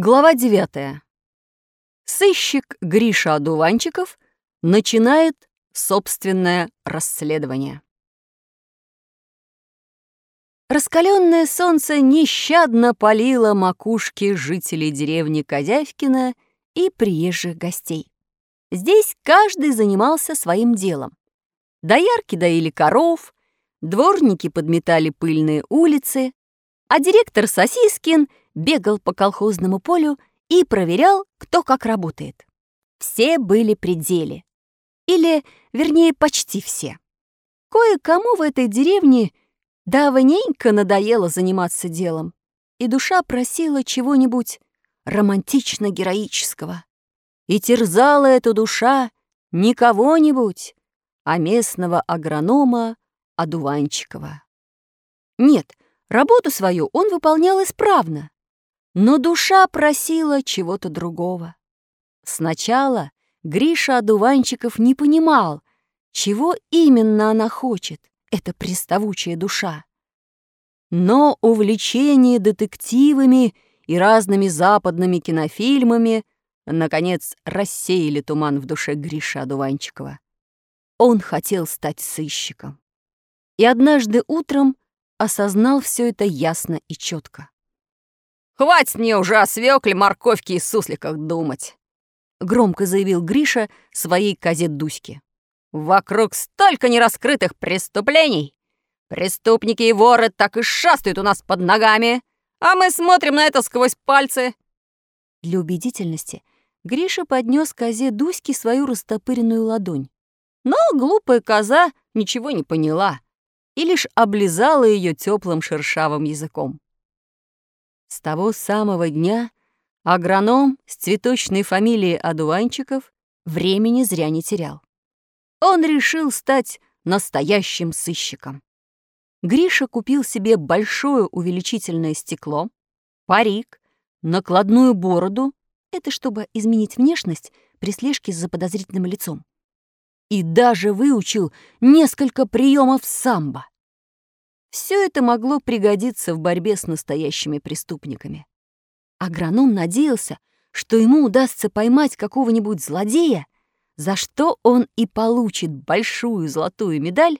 Глава 9. Сыщик Гриша Одуванчиков начинает собственное расследование. Раскаленное солнце нещадно палило макушки жителей деревни Козявкина и приезжих гостей. Здесь каждый занимался своим делом. Доярки доили коров, дворники подметали пыльные улицы, а директор Сосискин бегал по колхозному полю и проверял, кто как работает. Все были при деле. Или, вернее, почти все. Кое-кому в этой деревне давненько надоело заниматься делом, и душа просила чего-нибудь романтично-героического. И терзала эта душа не кого-нибудь, а местного агронома Адуванчикова. Нет, работу свою он выполнял исправно, но душа просила чего-то другого. Сначала Гриша Одуванчиков не понимал, чего именно она хочет, эта приставучая душа. Но увлечение детективами и разными западными кинофильмами наконец рассеяли туман в душе Гриша Одуванчикова. Он хотел стать сыщиком. И однажды утром осознал все это ясно и четко. «Хватит мне уже о свекле, морковке и сусликах думать!» Громко заявил Гриша своей козе Дуське. «Вокруг столько нераскрытых преступлений! Преступники и воры так и шастают у нас под ногами, а мы смотрим на это сквозь пальцы!» Для убедительности Гриша поднес козе Дуське свою растопыренную ладонь. Но глупая коза ничего не поняла и лишь облизала ее теплым шершавым языком. С того самого дня агроном с цветочной фамилией Адуванчиков времени зря не терял. Он решил стать настоящим сыщиком. Гриша купил себе большое увеличительное стекло, парик, накладную бороду, это чтобы изменить внешность при слежке за подозрительным лицом, и даже выучил несколько приемов самбо. Все это могло пригодиться в борьбе с настоящими преступниками. Агроном надеялся, что ему удастся поймать какого-нибудь злодея, за что он и получит большую золотую медаль,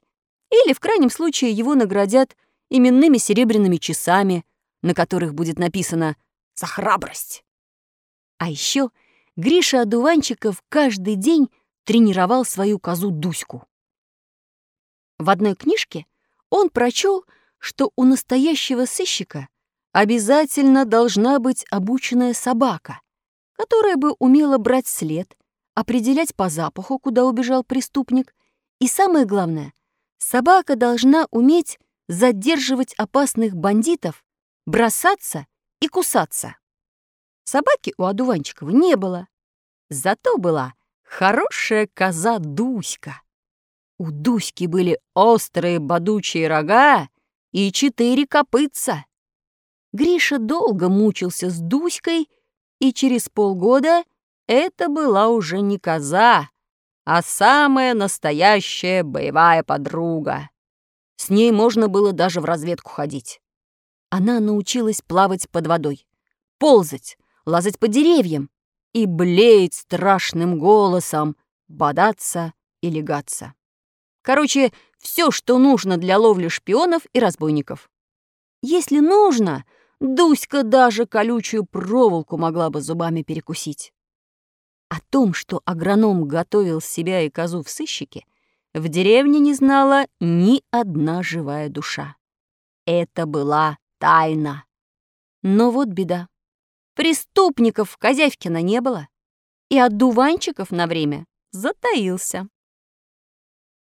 или, в крайнем случае, его наградят именными серебряными часами, на которых будет написано «За храбрость». А еще Гриша Одуванчиков каждый день тренировал свою козу Дуську. В одной книжке — он прочел, что у настоящего сыщика обязательно должна быть обученная собака, которая бы умела брать след, определять по запаху, куда убежал преступник, и самое главное, собака должна уметь задерживать опасных бандитов, бросаться и кусаться. Собаки у одуванчикова не было, зато была хорошая коза Дуська. У Дуськи были острые бодучие рога и четыре копытца. Гриша долго мучился с Дуськой, и через полгода это была уже не коза, а самая настоящая боевая подруга. С ней можно было даже в разведку ходить. Она научилась плавать под водой, ползать, лазать по деревьям и блеять страшным голосом, бодаться и легаться. Короче, все, что нужно для ловли шпионов и разбойников. Если нужно, Дуська даже колючую проволоку могла бы зубами перекусить. О том, что агроном готовил себя и козу в сыщике, в деревне не знала ни одна живая душа. Это была тайна. Но вот беда. Преступников в Козявкино не было, и от дуванчиков на время затаился.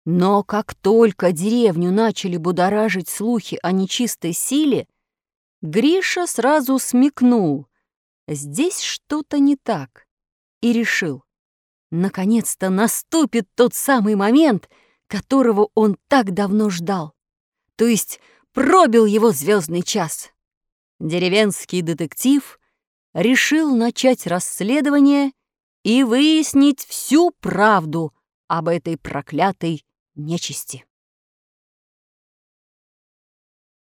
Но как только деревню начали будоражить слухи о нечистой силе, Гриша сразу смекнул, здесь что-то не так, и решил, наконец-то наступит тот самый момент, которого он так давно ждал, то есть пробил его звездный час. Деревенский детектив решил начать расследование и выяснить всю правду об этой проклятой нечисти.